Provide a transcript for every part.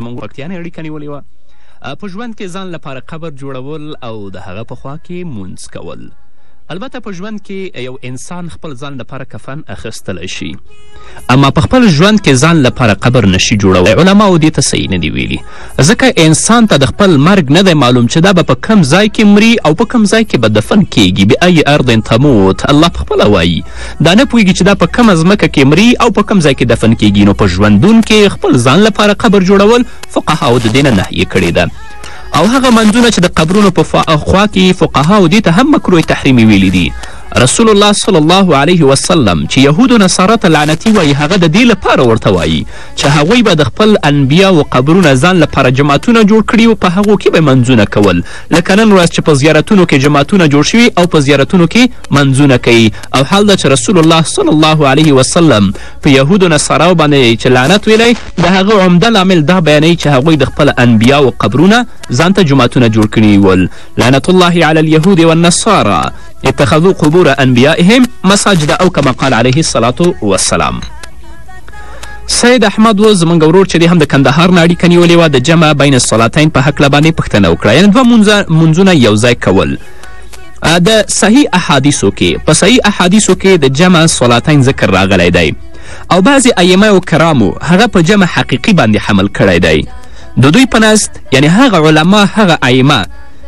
زموږ پکتیانې اړیکه نیولې وه په ژوند کې ځان لپاره قبر جوړول او د هغه په خوا کې مونځ کول البته په ژوند کې یو انسان خپل ځان لپاره کفن اخیستلی شي اما په خپل ژوند کې ځان لپاره قبر نشي جوړولی علماو دې ته صحیح نه دي ویلي ځکه انسان ته د خپل مرګ نه دی معلوم چې دا به په کم ځای کې مري او په کم ځای کې به دفن کیږي بأي ارض تموت الله پخپله وایي دا نه پوهېږي چې دا په کومه ځمکه کې مري او په کوم ځای کې دفن کېږي نو په ژوندون کې خپل ځان لپاره قبر جوړول فقهاو د دې نه نهیې کړې ده او هغه منځونه چې د قبرونو په خوا کې فقهاو دې ته هم مکروه تحریمي ویلي دي رسول الله صلی الله علیه وسلم چې یهودو نصارا ته لعنتي وایي هغه د دې لپاره ورته وایي چې هغوی به د خپل انبیاو قبرونه ځان لپاره جماعتونه جوړ کړي او په هغو کې به منځونه کول لکه نن ورځ چې په زیارتونو کې جماعتونه جوړ شوي او په زیارتونو کې منځونه کوي او حال دا چې رسول الله صلی الله علیه وسلم په یهودو نصاراو باندې چې لعنت ویلی د هغه عمده لامل دا بیانوي چې هغوی د خپل انبیاو قبرونه ځان ته جوماتونه جوړ کړي ول لعنت الله علی اليهود والنصارا اتخذوا قبور انبیائهم مساجد او کما قال علیه الصلاة والسلام سید احمد و زمونږ ورور چې دی هم د کندهار نه اړیکه نیولې وه د جمع بین الصلاتین په هکله باندې پوښتنه وکړه یعنې دوه مونځونه یو ځای کول د صحیح احادیثو کې په صحیح احادیثو کې د جمع صلاتین ذکر راغلی دی او بعضې ائمه و کرامو هغه په جمع حقیقي باندې حمل کړی دی د دوی په نزد یعنې هغه علما هغه ائمه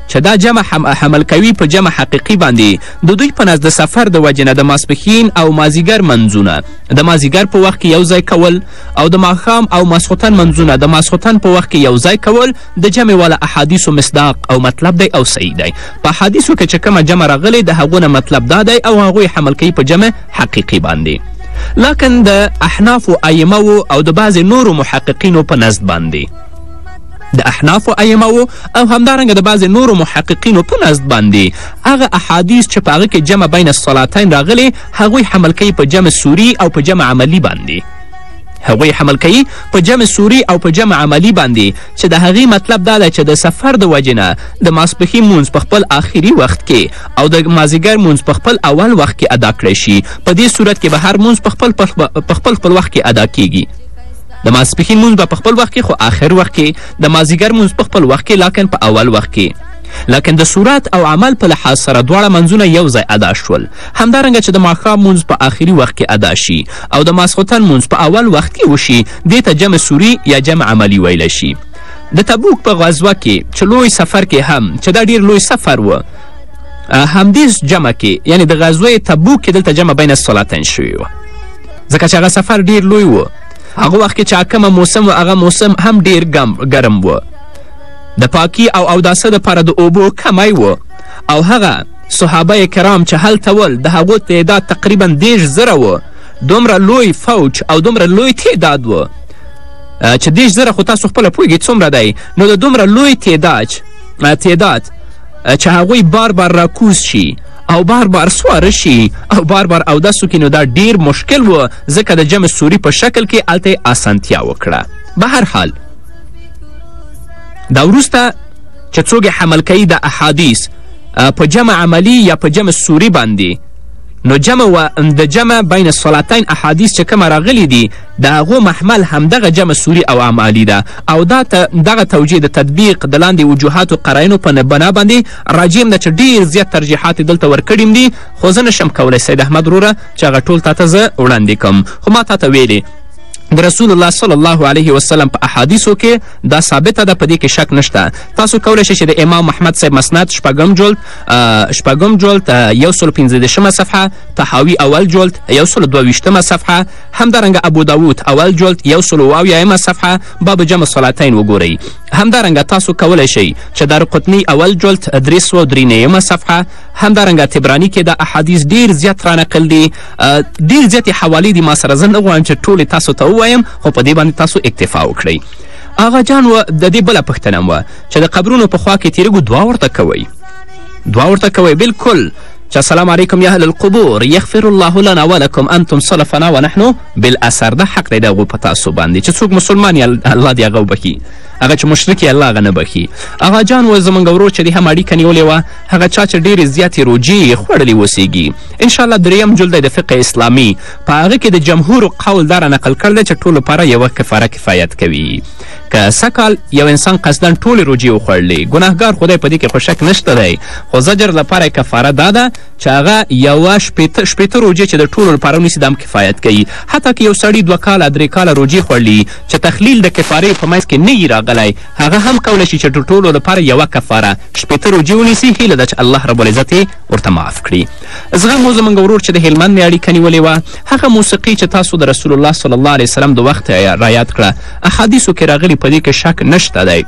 چې دا جمع حمل کوي په جمع حقیقي باندې د دوی په نزد د سفر د وجې نه د ماسپښین او مازیګر منځونه د مازیګر په وخت کې یو ځای کول او د ماښام او ماسخوتن منځونه د ماسخوتن په وخت کې یو ځای کول د جمع والا احادیثو مصداق او مطلب دی او صحیح دی په احادیثو کې چې کومه جمع راغلې د هغو نه مطلب دا دی او هغوی حمل کوي په جمع حقیقي باندې لاکن د احنافو ائمهو او د بعضې نورو محققینو په نزد باندې د احنافو ائمهو او همدارنګه د بعضې نورو محققینو په نزد باندې هغه احادیث چې په هغه کې جمع بین الصلاتین راغلې هغوی حمل کوي په جمع سوري او په جمع عملي باندې هغوی حمل کوي په جمع سوري او په جمع عملي باندې چې د هغې مطلب دا ده چې د سفر د وجې نه د ماسپښي مونځ په خپل آخري وخت کې او د مازیګر مونځ په خپل اول وخت کې ادا کړی شي په دې صورت کې به هر مونځ په خپل په خپل خپل وخت کې ادا کیږي د ماسپښین مونځ به په خپل وخت کې خو آخر وخت کې د مازیګر مونځ په خپل وخت کې لاکن په اول وخت کې لکن د صورت او عمل په لحاظ سره دواړه منځونه یو ځای ادا شول همدارنګه چې د ماښام مونځ په آخري وخت کې ادا شي او د ماسخوتن لمونځ په اول وخت کې وشي دې ته جمع سوري یا جمع عملي ویلی شي د تبوک په غزوه کې چې لوی سفر کې هم چې دا ډیر لوی سفر و همدې جمع کې یعنی د غزوه تبوک کې دلته جمع بین الصلاتین شوې وه ځکه چې هغه سفر ډیر لوی و هغه وخت کې چې حکمه موسم و هغه موسم هم ډیر ګرم و د پاکی او اوداسه دپاره د اوبو کمی و او هغه صحابه کرام چې هلته ول د هغو تعداد تقریبا دېرش زره و دومره لوی فوج او دومره لوی تعداد و چې دېرش زره خو تاسو خپله پوهېږئ څومره دی نو د دومره لوی تعداد تعداد چې هغوی بار بار راکوز شي او بار بار سواره شي او بار بار اودسو کې نو دا ډیر مشکل و ځکه د جمع سوري په شکل کې هلته یې اسانتیا وکړه به هر حال دا وروسته چې څوګ یې حمل کوي دا احادیث په جمع عملی یا په جمع سوری باندې نو جمع و د جمع بین الصلاتین احادیث چې کومه راغلي دي د هغو محمل همدغه جمع سوری او اعمالي ده او دا دغه توجیه د تطبیق د لاندې وجوهاتو قراینو په بنا باندې راجیم ده چې ډیر زیات ترجیحات دلته ورکړیم دي خو زه نشم کولی سید احمد وروره چې هغه ټول تاته زه وړاندې کوم خو ما تاته ویلې د رسول الله صلی الله علیه وسلم په احادیثو کې دا ثابته ده په دې کې شک نشته تاسو کولی شئ چې د امام محمد صاحب مسند شپږم جلد شپږم جلد یو سل پنځه دېرشمه صفحه تحاوي اول جلد یو سل دوه ویشتمه صفحه همدارنګه ابوداود اول جلد یو سل واویایمه صفحه باب جمع صلاتین وګورئ همدارنګه تاسو کولی شئ چې دار قطني اول جلد درې سوه درې نیمه صفحه همدارنګه تبراني کې د احادیث ډیر زیات رانقل دي ډیر زیاتې حوالې دي ما سره زه نه غواړم چې ټولې تاسو ته ووایم خو په دې باندې تاسو اکتفا وکړئ آغا جان و د دې بله پوښتنه هم وه چې د قبرونو په خوا کې تیرېږو دعا ورته کوئ دعا ورته کوئ بلکل چې السلام علیکم یا اهل القبور یغفر الله لنا ولکم انتم صلفنا ونحن بالاثر دا حق دی د هغو په تاسو باندې چې څوک مسلمان یې الله دې هغه وبخي هغه چې مشرک یې الله هغه نه بخي هغه جان و زموږ ورور چې دې هم اړیکه نیولې وه هغه چا چې ډېرې زیاتې روجې یې خوړلې اوسیږي انشاءالله دریم جلد د فقه اسلامي په هغه کې د جمهور قول دا را نقل کړی دی چې ټولو لپاره یوه کفاره کفایت کوي که سږکال یو انسان قصدا ټولې روژې وخوړلې ګناهګار خدای په دې کې خو شک نشته دی خو زجر لپاره کفاره دا ده چې هغه یوه شپېته شپېته روژې چې د ټولو لپاره ونیسي دا هم کفایت کوي حتی که یو سړي دوه کاله درې کاله روژې خوړلي چې تخلیل د کفارې په منځ کې نه یي راغلی هغه هم کولی شي چې د ټولو لپاره یوه کفاره شپېته روژې ونیسي هیله ده چې الله رب العزت ورته معاف کړي زغم مو زموږ ورور چې د هلمند مې اړیکه نیولې وه هغه موسیقي چې تاسو د رسول الله صلی الله علیه وسلم د وخت رایاد کړه احادیثو کې راغلي په دې کې شک نشته دی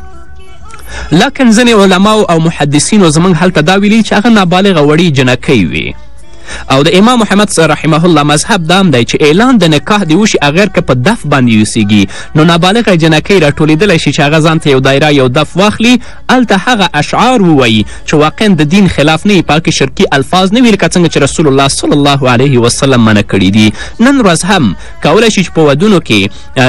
لکن ځینې علماو او محدثینو زموږ هلته دا ویلي چې هغه نابالغه وړي جنکۍ وي او د امام محمد رحمه الله مذهب دام دی چې اعلان د نکاح دی وشي اغیر که په دف باندې یوسیږي نو نابالغه جنکۍ راټولیدلی شي چې هغه ځان ته یو دایره یو دف واخلي هلته هغه اشعار ووایي چې واقعا د دین خلاف نه وي په هغه کې شرکي الفاظ نه وي لکه څنګه چې رسول الله صلی الله علیه وسلم منع کړي دي نن ورځ هم کولی شي چې په ودونو کې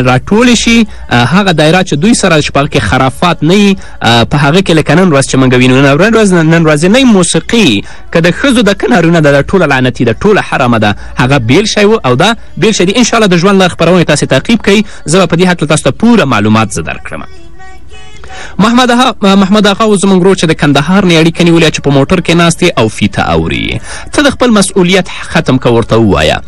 راټول شي هغه دایره چې دوی سره چې په هغه کې خرافات نه وي په هغه کې لکه نن ورځ چې موږ وینو نن ورځ نن ورځنۍ موسیقي که د ښځو د کنارونه ده دا ټوله لعنتي ده ټوله حرامه ده هغه بیل شی و او دا بیل شی دی انشاءالله د ژوند له خپرونې تاسې تعقیب کوئ زه به په دې هکله تاسو ته پوره معلومات زه درکړم محمد محمد اغا اوس زموږ ورور چې د کندهار نه اړیکه نیولې چې په موټر کې ناست او فیته اوري ته د خپل مسؤلیت ختم که ورته ووایه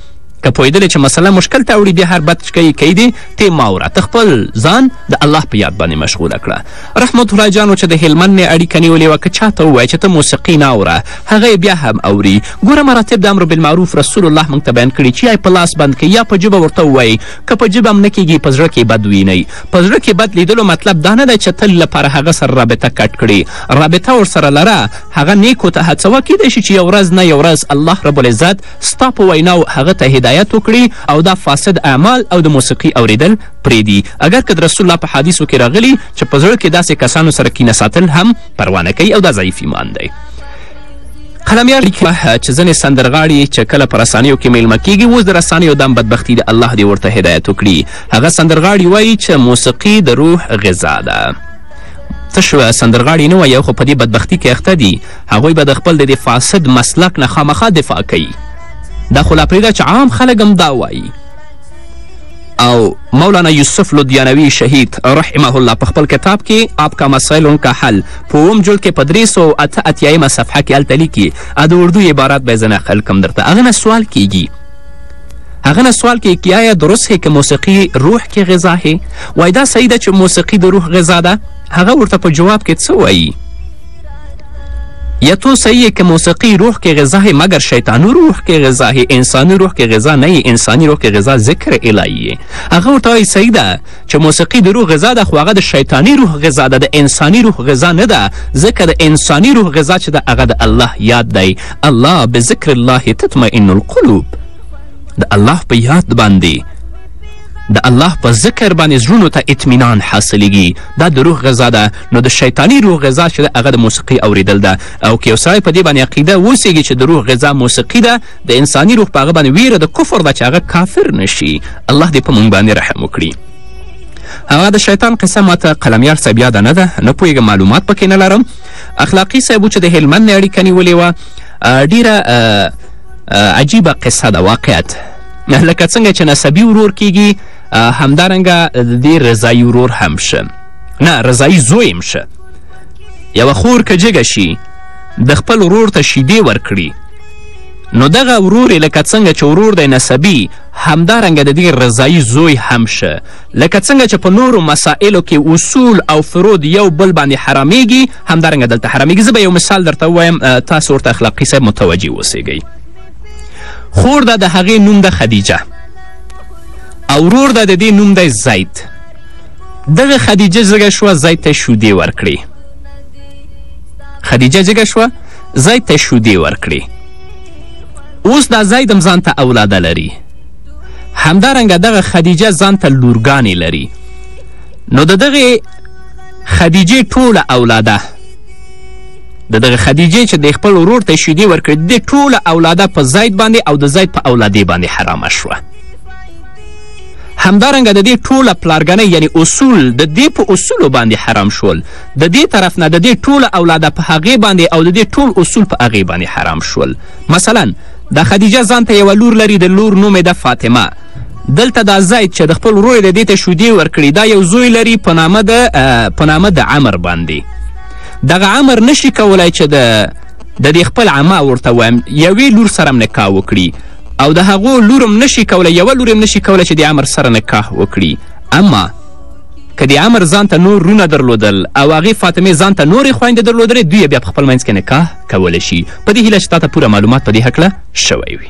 که پوهېدلې چې مسله مشکل ته اوړي بیا هر بد چکی کوي دي ته ماوره ته خپل ځان د الله په یاد باندې مشغوله کړه رحمت الله جانو چې د هلمند نه اړیکه نیولې وه که چا ته ووایه چې ته موسیقي نه اوره هغه بیا هم اوري ګوره مراتب د امر بالمعروف رسول الله موږ ته بیان کړي چې یا په لاس بند کوي یا په ژبه ورته ووایي که په ژبه هم نه کیږي په زړه کې بد وینئ په زړه کې بد لیدلو مطلب دا نه دی چې تل لپاره هغه سره رابطه کټ کړي رابطه ورسره لره هغه نیکو ته هڅوه کیدای شي چې یو ورځ نه یو ورځ الله رب العزت ستا په ویناو هغه ته هدایت وکړي او دا فاسد اعمال او د موسیقي اوریدل پرېږدي اګر که د رسول الله په حدیثو کې راغلي چې په زړه کې داسې کسانو سره کینه ساتل هم پروانه کوي او دا ضعیف ایمان دی قلمیار لیکي چې ځینې سندرغاړي چې کله په رسنیو کې میلمه کیږي اوس د رسنیو دم بدبختي د الله دې ورته هدایت وکړي هغه سندرغاړي وایي چې موسیقي د روح غذا ده تش سندرغاړي نه وایي خو په دې بدبختی کې اخته دي هغوی به د خپل د دې فاسد مسلک نه خامخا دفاع کوي دا خو لا پرېږده چې عام خلک هم دا وایي او مولانا یوسف لدیانوی شهید رحمه الله په خپل کتاب کې آپ کا مسائل ان کا حل په اووم جلد کې په درې سوه اته اتیایمه صفحه کې هلته لیکي د اردو عبارات به یې زه نقل کوم درته هغه نه سوال کیږي هغه نه سوال کې کیا یا درست هې که موسیقي روح کې غذا هې وایي دا صحیح ده چې موسیقي د روح غذا ده هغه ورته په جواب کې څه وایي یا تو صحیح هې که موسیقي روح کې غذا هې مګر شیطانو روح کې غذا هې انساني روح کې غذا نه یې انساني روح کې غذا ذکر الهي یې هغه ورته وایي صحیح ده چې موسیقي د روح غذا ده خو هغه د شیطاني روح غذا ده د انساني روح غذا نه ده ځکه د انساني روح غذا چې ده هغه د الله یاد دی الله بذکر الله تطمئن القلوب د الله په یاد باندې د الله په ذکر باندې زړونو ته اطمینان حاصلیږي دا د روح غذا ده نو د شیطاني روح غذا چې ده هغه د موسیقۍ اوریدل ده او که یو سړی په دې باندې عقیده اوسیږي چې د روح غذا موسیقي ده د انساني روح په هغه باندې ویره د کفر ده چې هغه کافر نشي الله دې په موږ باندې رحم وکړي هغه د شیطان قصه ماته قلمیار صاحب یاده نه ده نه پوهېږم معلومات پکې نه لرم اخلاقي صاحب و چې د هلمند نه اړیکه نیولې وه ډیره عجیبه قصه ده واقعیت لکه څنګه چې نسبي ورور کیږي همدارنګه د دې رضایي ورور هم شه نه رضایي زوی هم شه یوه خور که جګه شي د خپل ورور ته شیدې ورکړي نو دغه ورور یې لکه څنګه چې ورور دی نسبي همدارنګه د دې رضایي زوی هم شه لکه څنګه چې په نورو مسایلو کې اصول او فرو د یو بل باندې حرامیږي همدارنګه دلته حرامیږي زه به یو مثال درته ووایم تاسو ورته اخلاقي صاحب متوجه اوسیږئ خور ده د هغې نوم ده خدیجه او ورور ده د دې نوم دی زید دغه خدیجه زږه شوه زید ته شودې ورکړې خدیجه جګه شوه ځای ته شودې ورکړي اوس دا ځای دم ځان ته اولاده لري همدارنګه دغه خدیجه ځان ته لورګانې لري نو د دغې خدیجې ټوله اولاده د دغه خدیجې چې د خپل ورور ته شیدې ورکړې د ټوله اولاده په زید باندې او د زید په اولادې باندې حرامه شوه همدارنګه د دې ټوله پلارګنۍ یعنی اصول د دې په اصولو باندې حرام شول د دې طرف نه د دې ټوله اولاده په هغې باندې او د دې ټول اصول په هغې باندې حرام شول مثلا دا خدیجه ځان ته یوه لور لري د لور نوم ده فاطمه دلته دا زید چې د خپل ورور د دې ته شودې ورکړي دا یو زوی لري په نامه د په نامه د عمر باندې دغه عمر نشي کولای چې د د دې خپل عمه ورته وایم یوې لور سره هم نکاح وکړي او د هغو لور هم نشي کولی یوه لور هم نشي کولی چې د عمر سره نکاح وکړي اما که د عمر ځان ته نور رونه درلودل او هغې فاطمې ځان ته نورې خویندې درلودلې دوی بیا په خپل منځ کې نکاح کولی شي. په دې هیله چې تاته پوره معلومات په دې هکله شوی وي.